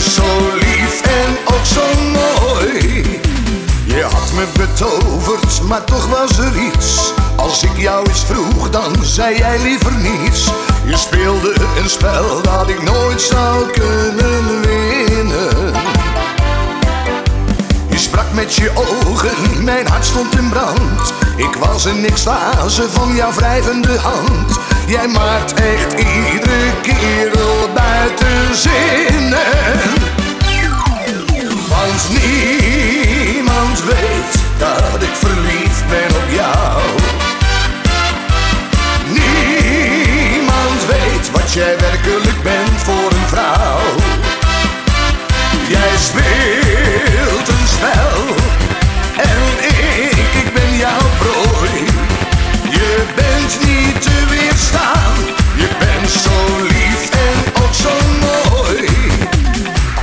zo lief en ook zo mooi. Je had me betoverd, maar toch was er iets. Als ik jou eens vroeg, dan zei jij liever niets. Je speelde een spel dat ik nooit zou kunnen winnen. Je sprak met je ogen, mijn hart stond in brand. Ik was een extase van jouw wrijvende hand. Jij maakt echt buiten His.